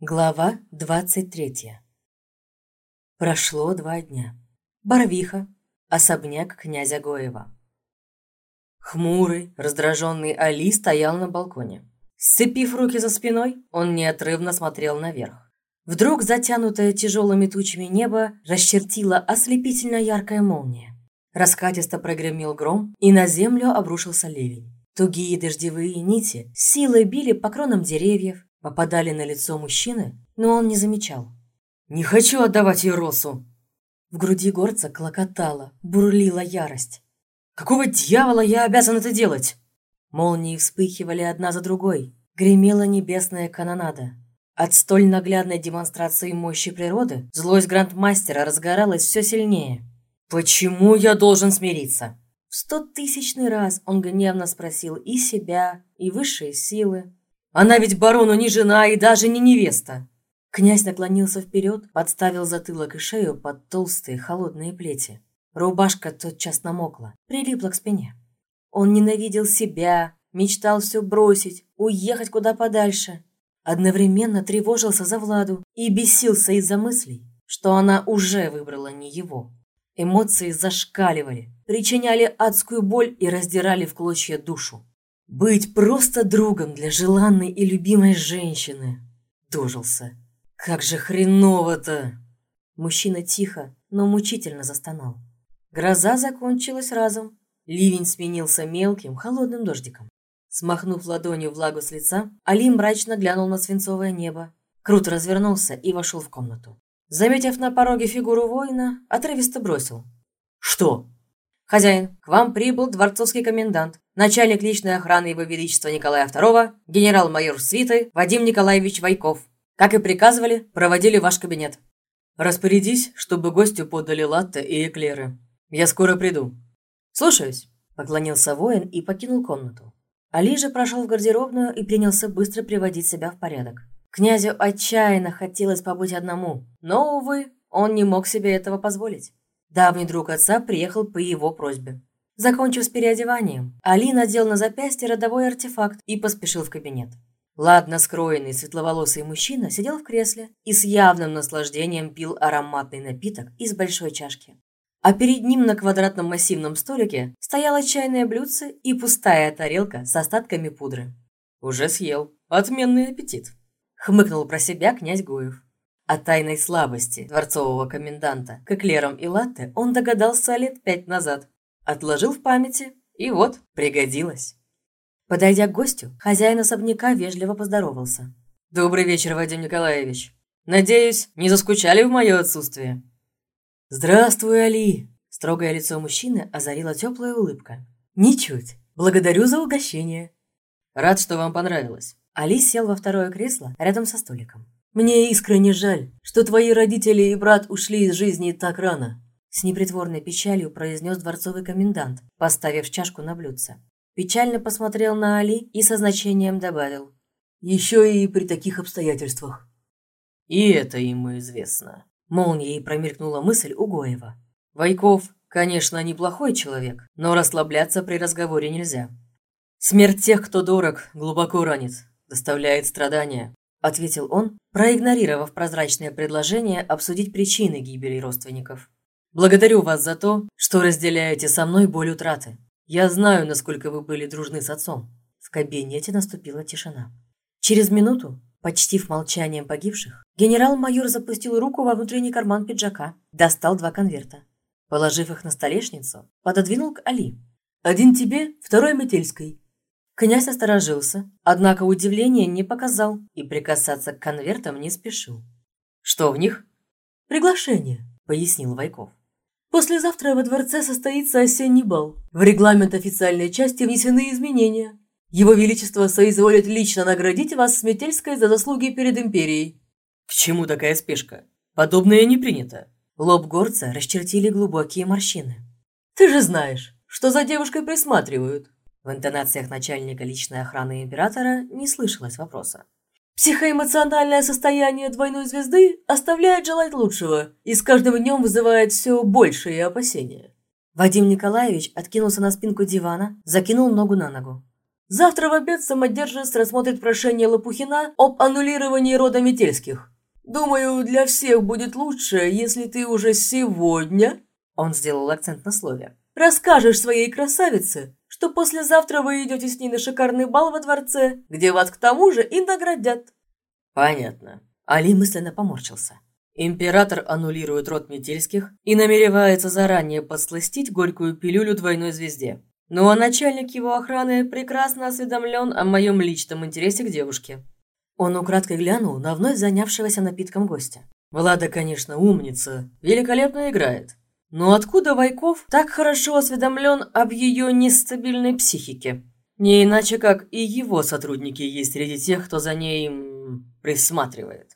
Глава 23 Прошло два дня. Барвиха. Особняк князя Гоева. Хмурый, раздраженный Али стоял на балконе. Сцепив руки за спиной, он неотрывно смотрел наверх. Вдруг затянутое тяжелыми тучами небо расчертила ослепительно яркая молния. Раскатисто прогремел гром, и на землю обрушился ливень. Тугие дождевые нити силой били по кронам деревьев, попадали на лицо мужчины, но он не замечал. «Не хочу отдавать ей Росу!» В груди горца клокотала, бурлила ярость. «Какого дьявола я обязан это делать?» Молнии вспыхивали одна за другой. Гремела небесная канонада. От столь наглядной демонстрации мощи природы злость грандмастера разгоралась все сильнее. «Почему я должен смириться?» В стотысячный раз он гневно спросил и себя, и высшие силы, она ведь барону не жена и даже не невеста. Князь наклонился вперед, подставил затылок и шею под толстые холодные плети. Рубашка тотчас намокла, прилипла к спине. Он ненавидел себя, мечтал все бросить, уехать куда подальше. Одновременно тревожился за Владу и бесился из-за мыслей, что она уже выбрала не его. Эмоции зашкаливали, причиняли адскую боль и раздирали в клочья душу. Быть просто другом для желанной и любимой женщины. Дожился. Как же хреново-то! Мужчина тихо, но мучительно застонал. Гроза закончилась разом. Ливень сменился мелким, холодным дождиком. Смахнув ладонью влагу с лица, Али мрачно глянул на свинцовое небо. Круто развернулся и вошел в комнату. Заметив на пороге фигуру воина, отрывисто бросил. «Что?» «Хозяин, к вам прибыл дворцовский комендант, начальник личной охраны Его Величества Николая II, генерал-майор свиты Вадим Николаевич Вайков. Как и приказывали, проводили ваш кабинет». «Распорядись, чтобы гостю подали латте и эклеры. Я скоро приду». «Слушаюсь», – поклонился воин и покинул комнату. Али же прошел в гардеробную и принялся быстро приводить себя в порядок. Князю отчаянно хотелось побыть одному, но, увы, он не мог себе этого позволить. Давний друг отца приехал по его просьбе. Закончив с переодеванием, Али надел на запястье родовой артефакт и поспешил в кабинет. Ладно скроенный светловолосый мужчина сидел в кресле и с явным наслаждением пил ароматный напиток из большой чашки. А перед ним на квадратном массивном столике стояло чайное блюдце и пустая тарелка с остатками пудры. «Уже съел. Отменный аппетит», — хмыкнул про себя князь Гуев. О тайной слабости дворцового коменданта к эклерам и латте он догадался лет пять назад. Отложил в памяти, и вот, пригодилось. Подойдя к гостю, хозяин особняка вежливо поздоровался. «Добрый вечер, Вадим Николаевич. Надеюсь, не заскучали в мое отсутствие?» «Здравствуй, Али!» Строгое лицо мужчины озарила теплая улыбка. «Ничуть. Благодарю за угощение». «Рад, что вам понравилось». Али сел во второе кресло рядом со столиком. Мне искренне жаль, что твои родители и брат ушли из жизни так рано. С непритворной печалью произнес дворцовый комендант, поставив чашку на блюдце. Печально посмотрел на Али и со значением добавил. Еще и при таких обстоятельствах. И это ему известно. Молнией промелькнула мысль у Гоева. Войков, конечно, неплохой человек, но расслабляться при разговоре нельзя. Смерть тех, кто дорог, глубоко ранит, доставляет страдания ответил он, проигнорировав прозрачное предложение обсудить причины гибели родственников. «Благодарю вас за то, что разделяете со мной боль утраты. Я знаю, насколько вы были дружны с отцом». В кабинете наступила тишина. Через минуту, почти в молчанием погибших, генерал-майор запустил руку во внутренний карман пиджака, достал два конверта. Положив их на столешницу, пододвинул к Али. «Один тебе, второй Метельской. Князь осторожился, однако удивления не показал и прикасаться к конвертам не спешил. «Что в них?» «Приглашение», — пояснил Вайков. «Послезавтра во дворце состоится осенний бал. В регламент официальной части внесены изменения. Его Величество соизволит лично наградить вас с Метельской за заслуги перед империей». «К чему такая спешка? Подобное не принято». Лоб горца расчертили глубокие морщины. «Ты же знаешь, что за девушкой присматривают», в интонациях начальника личной охраны императора не слышалось вопроса. Психоэмоциональное состояние двойной звезды оставляет желать лучшего и с каждым днем вызывает все большие опасения. Вадим Николаевич откинулся на спинку дивана, закинул ногу на ногу. Завтра в обед самодержец рассмотрит прошение Лопухина об аннулировании рода Метельских. Думаю, для всех будет лучше, если ты уже сегодня...» Он сделал акцент на слове. «Расскажешь своей красавице, что послезавтра вы идете с ней на шикарный бал во дворце, где вас к тому же и наградят». «Понятно». Али мысленно поморщился. Император аннулирует род Метельских и намеревается заранее подсластить горькую пилюлю двойной звезде. Ну а начальник его охраны прекрасно осведомлен о моем личном интересе к девушке. Он украдкой глянул на вновь занявшегося напитком гостя. Влада, конечно, умница, великолепно играет. Но откуда Вайков так хорошо осведомлен об ее нестабильной психике? Не иначе, как и его сотрудники есть среди тех, кто за ней присматривает.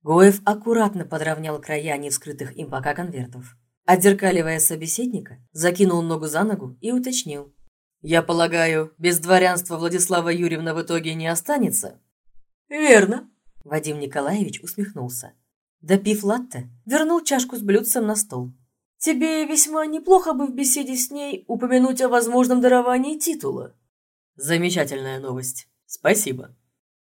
Гоев аккуратно подровнял края невскрытых им пока конвертов. Отзеркаливая собеседника, закинул ногу за ногу и уточнил. «Я полагаю, без дворянства Владислава Юрьевна в итоге не останется?» «Верно», – Вадим Николаевич усмехнулся. Допив латте, вернул чашку с блюдцем на стол. «Тебе весьма неплохо бы в беседе с ней упомянуть о возможном даровании титула». «Замечательная новость. Спасибо».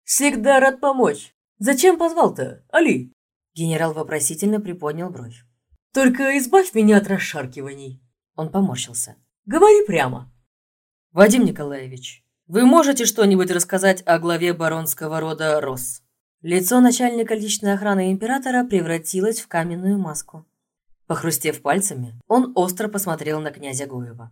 «Всегда рад помочь. Зачем позвал-то, Али?» Генерал вопросительно приподнял бровь. «Только избавь меня от расшаркиваний». Он поморщился. «Говори прямо». «Вадим Николаевич, вы можете что-нибудь рассказать о главе баронского рода Рос?» Лицо начальника личной охраны императора превратилось в каменную маску. Похрустев пальцами, он остро посмотрел на князя Гоева.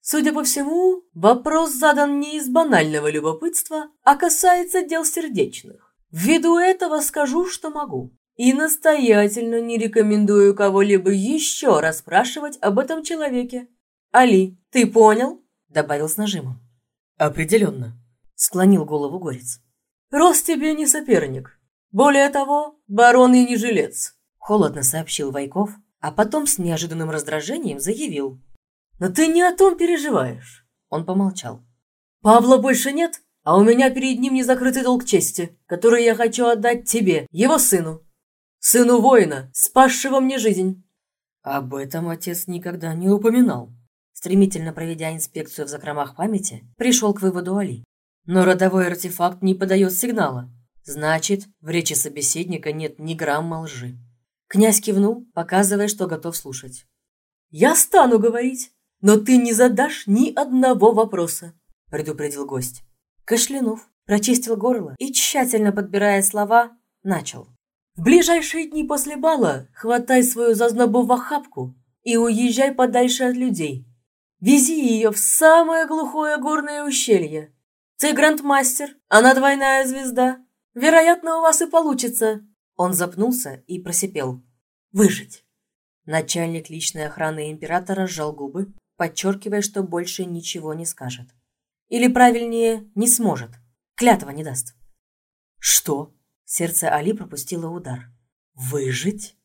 «Судя по всему, вопрос задан не из банального любопытства, а касается дел сердечных. Ввиду этого скажу, что могу. И настоятельно не рекомендую кого-либо еще расспрашивать об этом человеке. Али, ты понял?» добавил с нажимом. «Определенно», — склонил голову Горец. «Рост тебе не соперник. Более того, барон и не жилец», — холодно сообщил Вайков, а потом с неожиданным раздражением заявил. «Но ты не о том переживаешь». Он помолчал. «Павла больше нет, а у меня перед ним незакрытый долг чести, который я хочу отдать тебе, его сыну. Сыну воина, спасшего мне жизнь». Об этом отец никогда не упоминал стремительно проведя инспекцию в закромах памяти, пришел к выводу Али. Но родовой артефакт не подает сигнала. Значит, в речи собеседника нет ни грамма лжи. Князь кивнул, показывая, что готов слушать. «Я стану говорить, но ты не задашь ни одного вопроса», – предупредил гость. Кашлянув, прочистил горло и, тщательно подбирая слова, начал. «В ближайшие дни после бала хватай свою зазнобу в охапку и уезжай подальше от людей. Вези ее в самое глухое горное ущелье. Ты грандмастер, она двойная звезда. Вероятно, у вас и получится». Он запнулся и просипел. «Выжить». Начальник личной охраны императора сжал губы, подчеркивая, что больше ничего не скажет. Или, правильнее, не сможет. Клятва не даст. «Что?» Сердце Али пропустило удар. «Выжить?»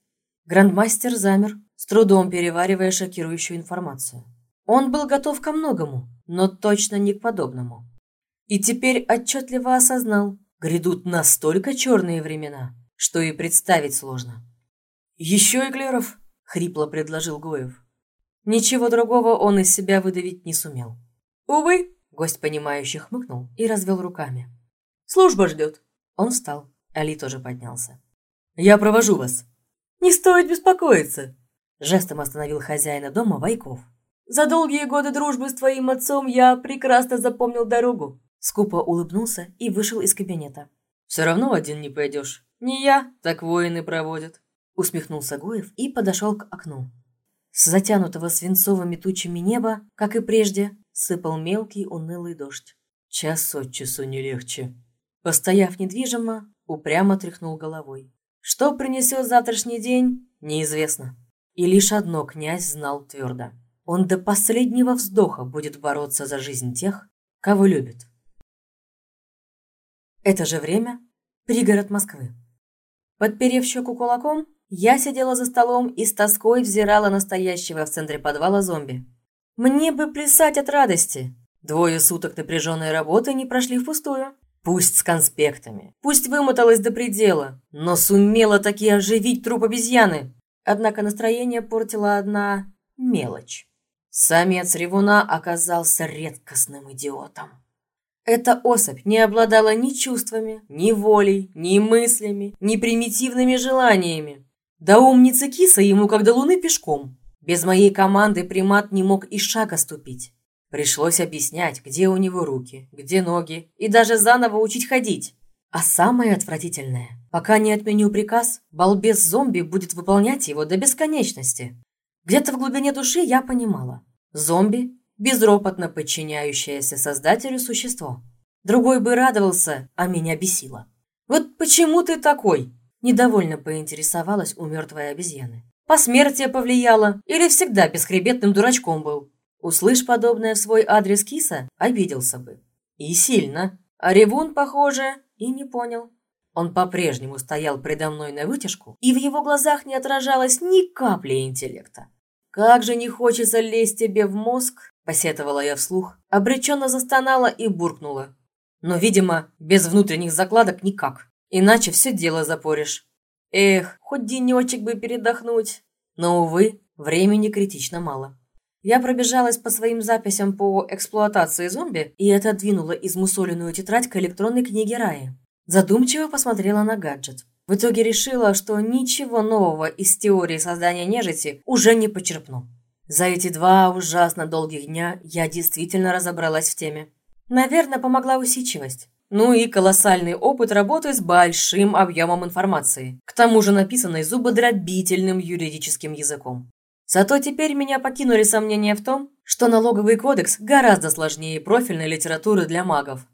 Грандмастер замер, с трудом переваривая шокирующую информацию. Он был готов ко многому, но точно не к подобному. И теперь отчетливо осознал, грядут настолько черные времена, что и представить сложно. «Еще эклеров?» — хрипло предложил Гоев. Ничего другого он из себя выдавить не сумел. «Увы!» — гость понимающе хмыкнул и развел руками. «Служба ждет!» Он встал. Али тоже поднялся. «Я провожу вас!» «Не стоит беспокоиться!» Жестом остановил хозяина дома Вайков. За долгие годы дружбы с твоим отцом я прекрасно запомнил дорогу. Скупо улыбнулся и вышел из кабинета. Все равно один не пойдешь. Не я, так воины проводят. Усмехнулся Гоев и подошел к окну. С затянутого свинцовыми тучами неба, как и прежде, сыпал мелкий унылый дождь. Час от часу не легче. Постояв недвижимо, упрямо тряхнул головой. Что принесет завтрашний день, неизвестно. И лишь одно князь знал твердо. Он до последнего вздоха будет бороться за жизнь тех, кого любит. Это же время – пригород Москвы. Подперев щеку кулаком, я сидела за столом и с тоской взирала настоящего в центре подвала зомби. Мне бы плясать от радости. Двое суток напряженной работы не прошли впустую. Пусть с конспектами, пусть вымоталась до предела, но сумела таки оживить труп обезьяны. Однако настроение портила одна мелочь. Самец ревуна оказался редкостным идиотом. Эта особь не обладала ни чувствами, ни волей, ни мыслями, ни примитивными желаниями. Да умница киса ему как до луны пешком. Без моей команды примат не мог и шага ступить. Пришлось объяснять, где у него руки, где ноги, и даже заново учить ходить. А самое отвратительное, пока не отменю приказ, балбес-зомби будет выполнять его до бесконечности. Где-то в глубине души я понимала. Зомби – безропотно подчиняющееся создателю существо. Другой бы радовался, а меня бесило. «Вот почему ты такой?» – недовольно поинтересовалась у мертвой обезьяны. «Посмертие повлияло или всегда бесхребетным дурачком был?» Услышь подобное в свой адрес киса, обиделся бы. И сильно. А Ревун, похоже, и не понял. Он по-прежнему стоял предо мной на вытяжку, и в его глазах не отражалось ни капли интеллекта. «Как же не хочется лезть тебе в мозг!» – посетовала я вслух, обреченно застонала и буркнула. Но, видимо, без внутренних закладок никак, иначе все дело запоришь. Эх, хоть денечек бы передохнуть. Но, увы, времени критично мало. Я пробежалась по своим записям по эксплуатации зомби и отодвинула измусоленную тетрадь к электронной книге Раи. Задумчиво посмотрела на гаджет. В итоге решила, что ничего нового из теории создания нежити уже не почерпну. За эти два ужасно долгих дня я действительно разобралась в теме. Наверное, помогла усидчивость. Ну и колоссальный опыт работы с большим объемом информации, к тому же написанной зубодробительным юридическим языком. Зато теперь меня покинули сомнения в том, что налоговый кодекс гораздо сложнее профильной литературы для магов.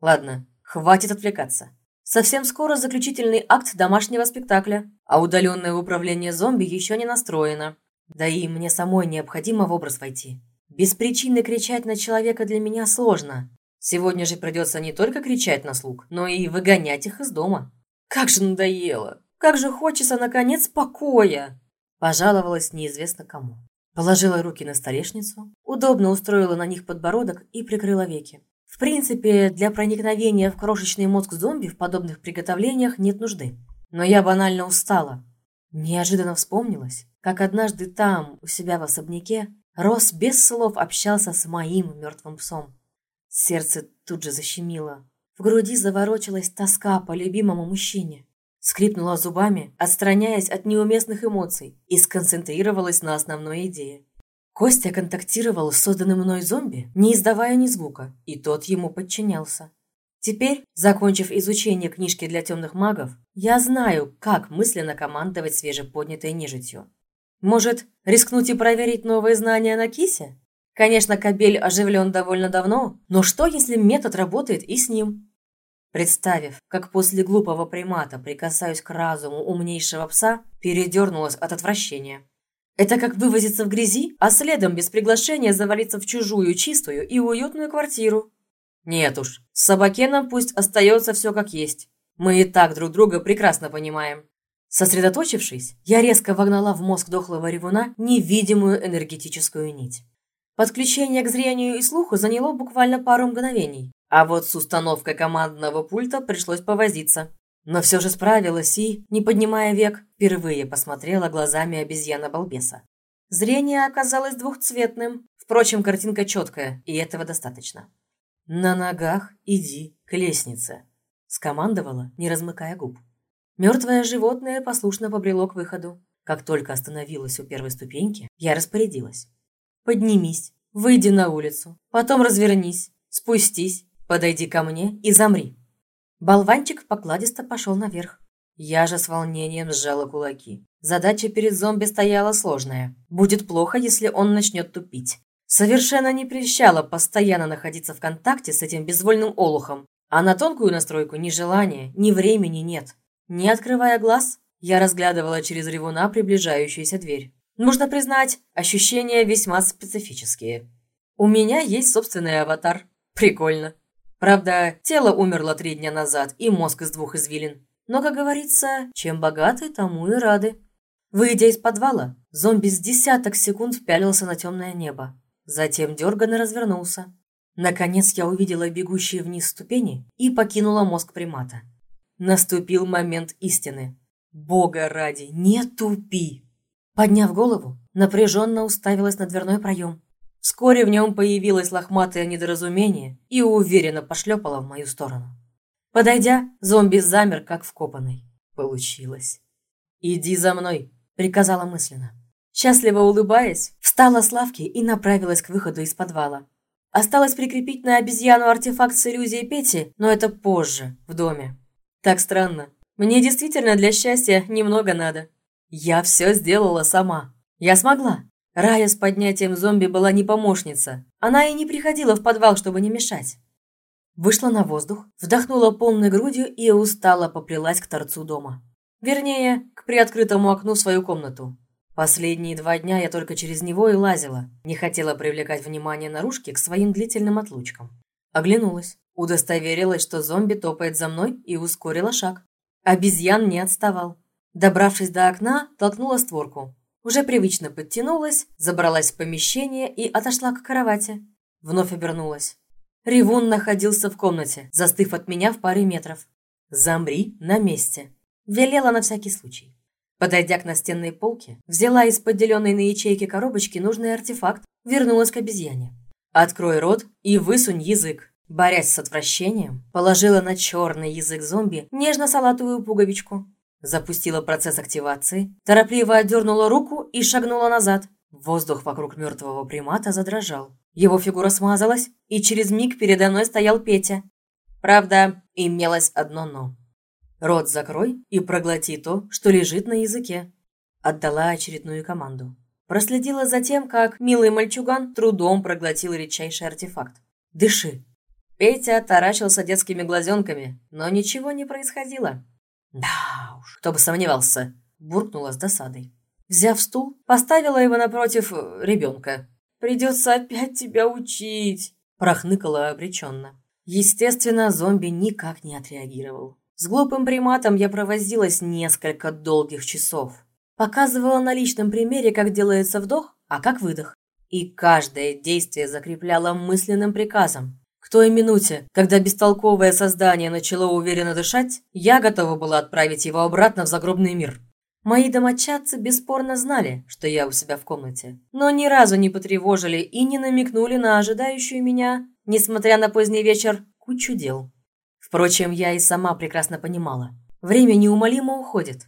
Ладно, хватит отвлекаться. Совсем скоро заключительный акт домашнего спектакля, а удаленное управление зомби еще не настроено. Да и мне самой необходимо в образ войти. Без причины кричать на человека для меня сложно. Сегодня же придется не только кричать на слуг, но и выгонять их из дома. Как же надоело! Как же хочется, наконец, покоя! Пожаловалась неизвестно кому. Положила руки на столешницу, удобно устроила на них подбородок и прикрыла веки. В принципе, для проникновения в крошечный мозг зомби в подобных приготовлениях нет нужды. Но я банально устала. Неожиданно вспомнилась, как однажды там, у себя в особняке, Рос без слов общался с моим мертвым псом. Сердце тут же защемило. В груди заворочилась тоска по любимому мужчине. Скрипнула зубами, отстраняясь от неуместных эмоций, и сконцентрировалась на основной идее. Костя контактировал с созданным мной зомби, не издавая ни звука, и тот ему подчинялся. Теперь, закончив изучение книжки для темных магов, я знаю, как мысленно командовать свежеподнятой нежитью. Может, рискнуть и проверить новые знания на кисе? Конечно, кабель оживлен довольно давно, но что, если метод работает и с ним? Представив, как после глупого примата прикасаюсь к разуму умнейшего пса, передернулась от отвращения. Это как вывозиться в грязи, а следом без приглашения завалиться в чужую чистую и уютную квартиру. Нет уж, с собакеном пусть остается все как есть. Мы и так друг друга прекрасно понимаем. Сосредоточившись, я резко вогнала в мозг дохлого ревуна невидимую энергетическую нить. Подключение к зрению и слуху заняло буквально пару мгновений, а вот с установкой командного пульта пришлось повозиться. Но все же справилась и, не поднимая век, впервые посмотрела глазами обезьяна-балбеса. Зрение оказалось двухцветным. Впрочем, картинка четкая, и этого достаточно. «На ногах иди к лестнице», – скомандовала, не размыкая губ. Мертвое животное послушно побрело к выходу. Как только остановилась у первой ступеньки, я распорядилась. «Поднимись, выйди на улицу, потом развернись, спустись, Подойди ко мне и замри». Болванчик покладисто пошел наверх. Я же с волнением сжала кулаки. Задача перед зомби стояла сложная. Будет плохо, если он начнет тупить. Совершенно не прельщало постоянно находиться в контакте с этим безвольным олухом. А на тонкую настройку ни желания, ни времени нет. Не открывая глаз, я разглядывала через ревуна приближающуюся дверь. Нужно признать, ощущения весьма специфические. У меня есть собственный аватар. Прикольно. Правда, тело умерло три дня назад, и мозг из двух извилин. Но, как говорится, чем богаты, тому и рады. Выйдя из подвала, зомби с десяток секунд пялился на темное небо. Затем дерганно развернулся. Наконец я увидела бегущие вниз ступени и покинула мозг примата. Наступил момент истины. Бога ради, не тупи! Подняв голову, напряженно уставилась на дверной проем. Вскоре в нем появилось лохматое недоразумение и уверенно пошлепало в мою сторону. Подойдя, зомби замер, как вкопанный. Получилось. «Иди за мной», — приказала мысленно. Счастливо улыбаясь, встала с лавки и направилась к выходу из подвала. Осталось прикрепить на обезьяну артефакт с иллюзией Пети, но это позже, в доме. Так странно. Мне действительно для счастья немного надо. Я все сделала сама. Я смогла. Рая с поднятием зомби была не помощница. Она и не приходила в подвал, чтобы не мешать. Вышла на воздух, вдохнула полной грудью и устало поплелась к торцу дома. Вернее, к приоткрытому окну в свою комнату. Последние два дня я только через него и лазила. Не хотела привлекать внимание наружки к своим длительным отлучкам. Оглянулась, удостоверилась, что зомби топает за мной и ускорила шаг. Обезьян не отставал. Добравшись до окна, толкнула створку. Уже привычно подтянулась, забралась в помещение и отошла к кровати. Вновь обернулась. Ревун находился в комнате, застыв от меня в паре метров. «Замри на месте», – велела на всякий случай. Подойдя к настенной полке, взяла из поделенной на ячейки коробочки нужный артефакт, вернулась к обезьяне. «Открой рот и высунь язык». Борясь с отвращением, положила на черный язык зомби нежно-салатовую пуговичку. Запустила процесс активации, торопливо отдернула руку и шагнула назад. Воздух вокруг мертвого примата задрожал. Его фигура смазалась, и через миг передо мной стоял Петя. Правда, имелось одно «но». «Рот закрой и проглоти то, что лежит на языке», отдала очередную команду. Проследила за тем, как милый мальчуган трудом проглотил редчайший артефакт. «Дыши». Петя таращился детскими глазенками, но ничего не происходило. «Да уж, кто бы сомневался», – буркнула с досадой. Взяв стул, поставила его напротив э, ребенка. «Придется опять тебя учить», – прохныкала обреченно. Естественно, зомби никак не отреагировал. С глупым приматом я провозилась несколько долгих часов. Показывала на личном примере, как делается вдох, а как выдох. И каждое действие закрепляла мысленным приказом. К той минуте, когда бестолковое создание начало уверенно дышать, я готова была отправить его обратно в загробный мир. Мои домочадцы бесспорно знали, что я у себя в комнате, но ни разу не потревожили и не намекнули на ожидающую меня, несмотря на поздний вечер, кучу дел. Впрочем, я и сама прекрасно понимала. Время неумолимо уходит.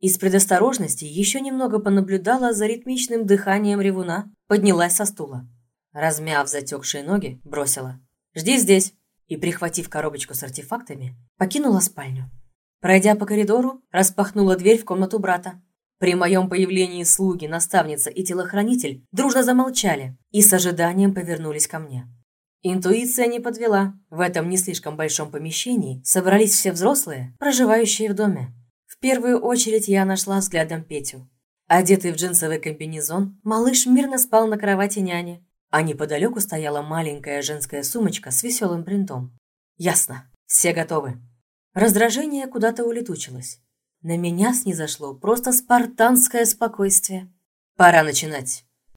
Из предосторожности еще немного понаблюдала за ритмичным дыханием ревуна, поднялась со стула. Размяв затекшие ноги, бросила. «Жди здесь!» и, прихватив коробочку с артефактами, покинула спальню. Пройдя по коридору, распахнула дверь в комнату брата. При моем появлении слуги, наставница и телохранитель дружно замолчали и с ожиданием повернулись ко мне. Интуиция не подвела. В этом не слишком большом помещении собрались все взрослые, проживающие в доме. В первую очередь я нашла взглядом Петю. Одетый в джинсовый комбинезон, малыш мирно спал на кровати няни, а неподалеку стояла маленькая женская сумочка с веселым принтом. Ясно, все готовы. Раздражение куда-то улетучилось. На меня снизошло просто спартанское спокойствие. Пора начинать.